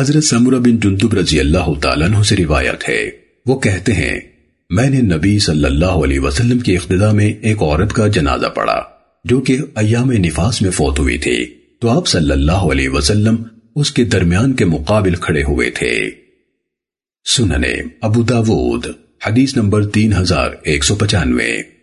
حضرت سمرہ بن جندب رضی اللہ تعالیٰ عنہ سے روایت ہے۔ وہ کہتے ہیں، میں نے نبی صلی اللہ علیہ وسلم کی اقتداء میں ایک عورت کا جنازہ پڑا جو کہ ایام نفاس میں فوت ہوئی تھی۔ تو آپ صلی اللہ علیہ وسلم اس کے درمیان کے مقابل کھڑے ہوئے تھے۔ سننے، ابو داود، حدیث نمبر تین ہزار ایک سو پچانوے۔